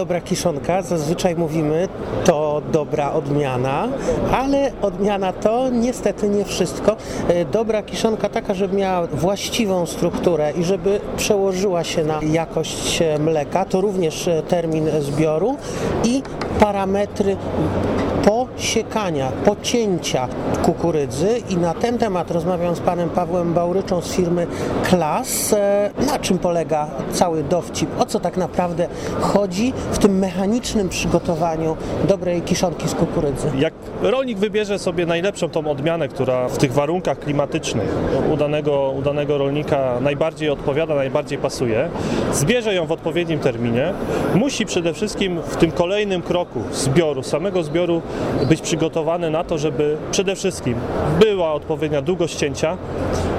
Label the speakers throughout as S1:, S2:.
S1: dobra kiszonka, zazwyczaj mówimy, to dobra odmiana, ale odmiana to niestety nie wszystko. E, dobra kiszonka taka, żeby miała właściwą strukturę i żeby przełożyła się na jakość e, mleka, to również e, termin zbioru i parametry posiekania, pocięcia kukurydzy i na ten temat rozmawiam z panem Pawłem Bałryczą z firmy Klas. Na czym polega cały dowcip? O co tak naprawdę chodzi w tym mechanicznym przygotowaniu dobrej kiszonki z kukurydzy?
S2: Jak rolnik wybierze sobie najlepszą tą odmianę, która w tych warunkach klimatycznych udanego, udanego rolnika najbardziej odpowiada, najbardziej pasuje, zbierze ją w odpowiednim terminie, musi przede wszystkim w tym kolejnym kroku zbioru, samego zbioru być przygotowany na to, żeby przede wszystkim była odpowiednia długość cięcia,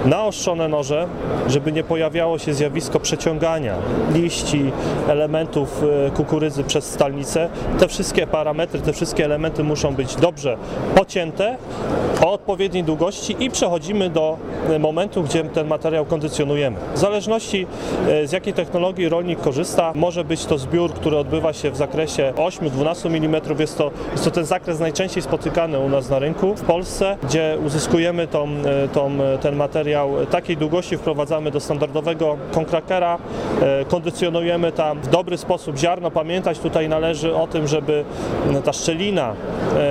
S2: naostrzone noże, żeby nie pojawiało się zjawisko przeciągania liści, elementów e, kukurydzy przez stalnicę. Te wszystkie parametry, te wszystkie elementy muszą być dobrze pocięte o odpowiedniej długości i przechodzimy do e, momentu, gdzie ten materiał kondycjonujemy. W zależności e, z jakiej technologii rolnik korzysta, może być to zbiór, który odbywa się w zakresie 8-12 mm. Jest to, jest to ten zakres najczęściej spotykany u nas na rynku w Polsce, gdzie uzyskujemy tą, tą, ten materiał takiej długości, wprowadzamy do standardowego konkrakera, kondycjonujemy tam w dobry sposób ziarno. Pamiętać tutaj należy o tym, żeby ta szczelina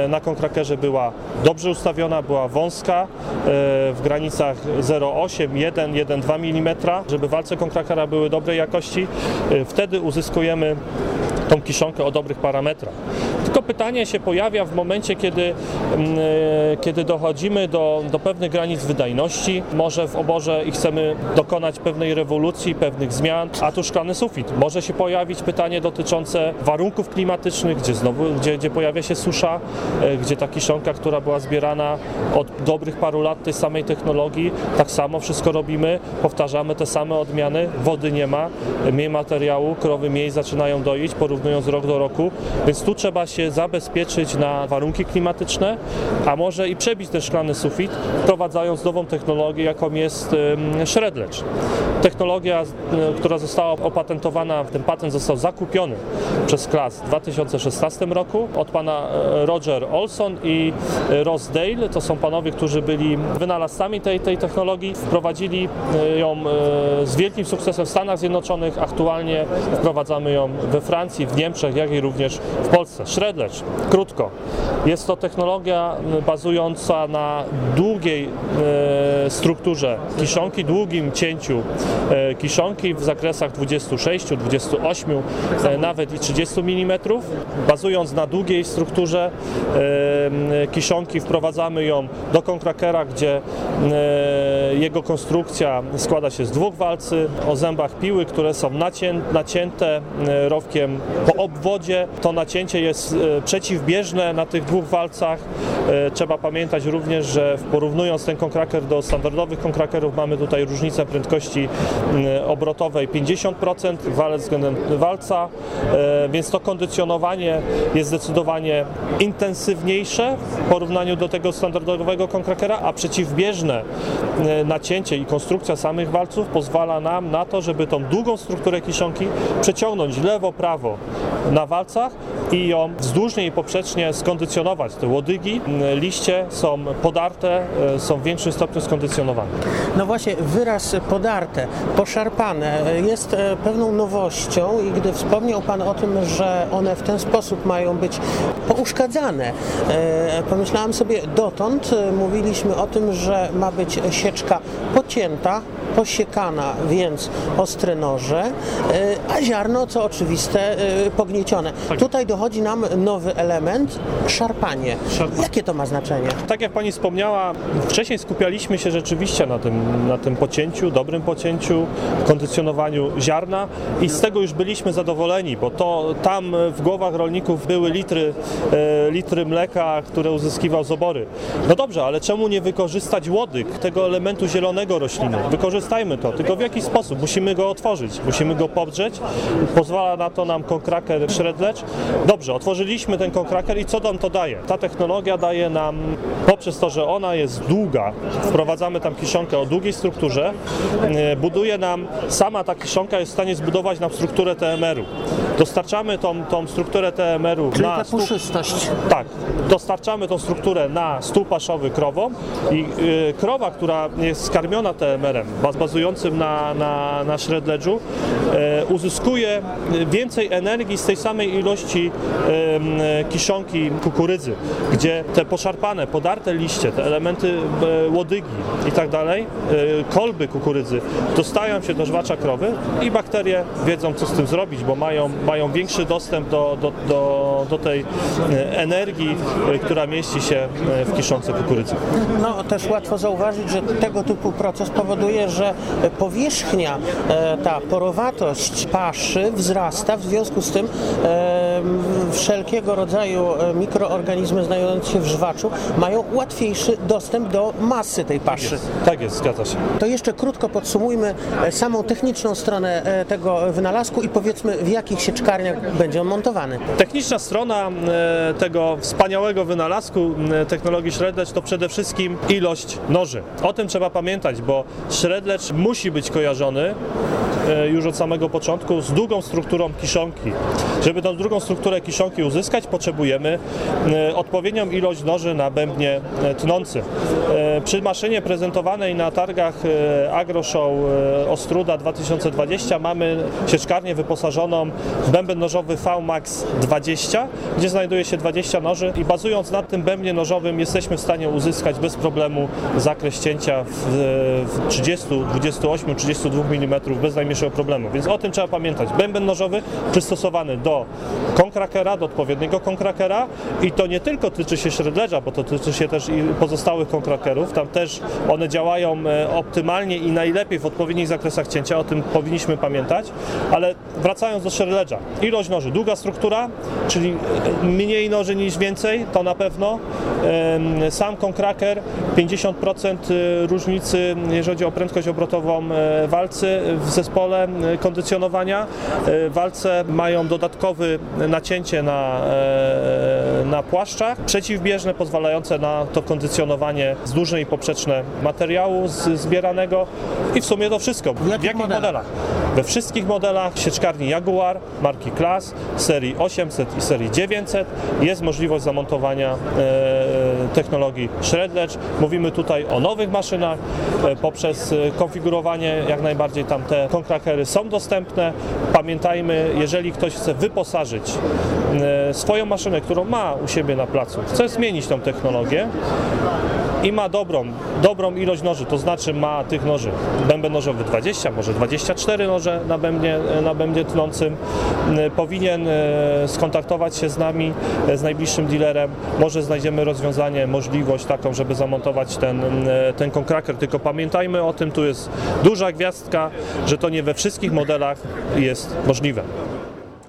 S2: na konkrakerze była dobrze ustawiona, była wąska, w granicach 0,8, 1, 1,2 mm, żeby walce konkrakera były dobrej jakości. Wtedy uzyskujemy tą kiszonkę o dobrych parametrach. Pytanie się pojawia w momencie, kiedy, kiedy dochodzimy do, do pewnych granic wydajności, może w oborze i chcemy dokonać pewnej rewolucji, pewnych zmian, a tu szklany sufit. Może się pojawić pytanie dotyczące warunków klimatycznych, gdzie znowu, gdzie, gdzie pojawia się susza, gdzie ta kiszonka, która była zbierana od dobrych paru lat tej samej technologii, tak samo wszystko robimy, powtarzamy te same odmiany, wody nie ma, mniej materiału, krowy mniej zaczynają doić, porównując rok do roku, więc tu trzeba się zabezpieczyć na warunki klimatyczne, a może i przebić ten szklany sufit, wprowadzając nową technologię, jaką jest shredlecz. Technologia, która została opatentowana, ten patent został zakupiony przez Klas w 2016 roku od pana Roger Olson i Ross Dale. To są panowie, którzy byli wynalazcami tej, tej technologii. Wprowadzili ją z wielkim sukcesem w Stanach Zjednoczonych. Aktualnie wprowadzamy ją we Francji, w Niemczech, jak i również w Polsce. Shredlecz, krótko. Jest to technologia bazująca na długiej e, strukturze kiszonki, długim cięciu e, kiszonki w zakresach 26, 28, e, nawet i 30 mm. Bazując na długiej strukturze kiszonki wprowadzamy ją do konkrakera, gdzie jego konstrukcja składa się z dwóch walcy o zębach piły, które są nacięte rowkiem po obwodzie. To nacięcie jest przeciwbieżne na tych dwóch walcach. Trzeba pamiętać również, że porównując ten konkraker do standardowych konkrakerów mamy tutaj różnicę prędkości obrotowej 50% walec względem walca, więc to kondycjonowanie jest zdecydowanie intensywniejsze w porównaniu do tego standardowego konkrakera, a przeciwbieżne nacięcie i konstrukcja samych walców pozwala nam na to, żeby tą długą strukturę kiszonki przeciągnąć lewo-prawo na walcach i ją wzdłużnie i poprzecznie skondycjonować. Te łodygi, liście są podarte, są w większym stopniu skondycjonowane.
S1: No właśnie, wyraz podarte, poszarpane jest pewną nowością i gdy wspomniał Pan o tym, że one w ten sposób mają być pouszkadzane, pomyślałam sobie, dotąd mówiliśmy o tym, że ma być sieczka pocięta, posiekana, więc ostre noże, a ziarno, co oczywiste, pogniecione. Tak. Tutaj dochodzi nam nowy element, szarpanie. Jakie to ma znaczenie?
S2: Tak jak Pani wspomniała, wcześniej skupialiśmy się rzeczywiście na tym, na tym pocięciu, dobrym pocięciu, kondycjonowaniu ziarna i z tego już byliśmy zadowoleni, bo to tam w głowach rolników były litry, e, litry mleka, które uzyskiwał z obory. No dobrze, ale czemu nie wykorzystać łodyg, tego elementu zielonego rośliny? Wykorzystajmy to, tylko w jaki sposób? Musimy go otworzyć, musimy go podrzeć. Pozwala na to nam konkraker Shredlecz. Dobrze, otworzyliśmy ten konkraker i co nam to daje? Ta technologia daje nam, poprzez to, że ona jest długa, wprowadzamy tam kiszonkę o długiej strukturze, buduje nam, sama ta kiszonka jest w stanie zbudować nam strukturę TMR-u. Dostarczamy tą, tą strukturę TMR-u
S1: Czyli
S2: na stół,
S1: puszystość.
S2: tak, dostarczamy tą strukturę na stół paszowy krowom i y, krowa, która jest skarmiona TMR-em, baz- bazującym na, na, na e, uzyskuje więcej energii z tej samej ilości e, kiszonki kukurydzy, gdzie te poszarpane, podarte liście, te elementy e, łodygi i tak dalej, e, kolby kukurydzy dostają się do żwacza krowy i bakterie wiedzą, co z tym zrobić, bo mają, mają większy dostęp do, do, do, do tej e, energii, e, która mieści się e, w kiszonce kukurydzy.
S1: No też łatwo zauważyć, że tego typu proces powoduje, że powierzchnia, ta porowatość paszy wzrasta, w związku z tym wszelkiego rodzaju e, mikroorganizmy znajdujące się w żwaczu mają łatwiejszy dostęp do masy tej paszy.
S2: Tak jest, zgadza się.
S1: To jeszcze krótko podsumujmy e, samą techniczną stronę e, tego wynalazku i powiedzmy w jakich sieczkarniach będzie on montowany.
S2: Techniczna strona tego wspaniałego wynalazku technologii Shredledge to przede wszystkim ilość noży. O tym trzeba pamiętać, bo Shredledge musi być kojarzony już od samego początku z długą strukturą kiszonki. Żeby tą drugą strukturę kiszonki uzyskać, potrzebujemy e, odpowiednią ilość noży na bębnie e, tnącym. E, Przy maszynie prezentowanej na targach AgroShow Ostruda 2020 mamy sieczkarnię wyposażoną w bęben nożowy VMAX 20, gdzie znajduje się 20 noży i bazując na tym bębnie nożowym jesteśmy w stanie uzyskać bez problemu zakres cięcia w, w 30, 28, 32 mm bez najmniejszego problemu. Więc o tym trzeba pamiętać. Bęben nożowy przystosowany do konkrakera, do odpowiedniego konkrakera i to nie tylko tyczy się średlerza, bo to tyczy się też i pozostałych konkrakerów. Tam też one działają e, optymalnie i najlepiej w odpowiednich zakresach cięcia, o tym powinniśmy pamiętać. Ale wracając do średlerza, ilość noży, długa struktura, czyli e, mniej noży niż więcej, to na pewno. Sam konkraker 50% różnicy, jeżeli chodzi o prędkość obrotową e, walcy w zespole e, kondycjonowania. E, Walce mają dodatkowy nacięcie na, e, na płaszczach przeciwbieżne pozwalające na to kondycjonowanie zdłużne i poprzeczne materiału zbieranego i w sumie to wszystko. W
S1: jakich modelach?
S2: We wszystkich modelach sieczkarni Jaguar marki Class serii 800 i serii 900 jest możliwość zamontowania e, technologii Shredledge. Mówimy tutaj o nowych maszynach. E, poprzez e, konfigurowanie jak najbardziej tam te konkrakery są dostępne. Pamiętajmy, jeżeli ktoś chce wyposażyć swoją maszynę, którą ma u siebie na placu, chce zmienić tą technologię, i ma dobrą, dobrą ilość noży, to znaczy ma tych noży bęben nożowy 20, może 24 noże na bębnie, na bębnie tnącym, y, powinien y, skontaktować się z nami, y, z najbliższym dealerem, może znajdziemy rozwiązanie, możliwość taką, żeby zamontować ten, ten konkraker, tylko pamiętajmy o tym, tu jest duża gwiazdka, że to nie we wszystkich modelach jest możliwe.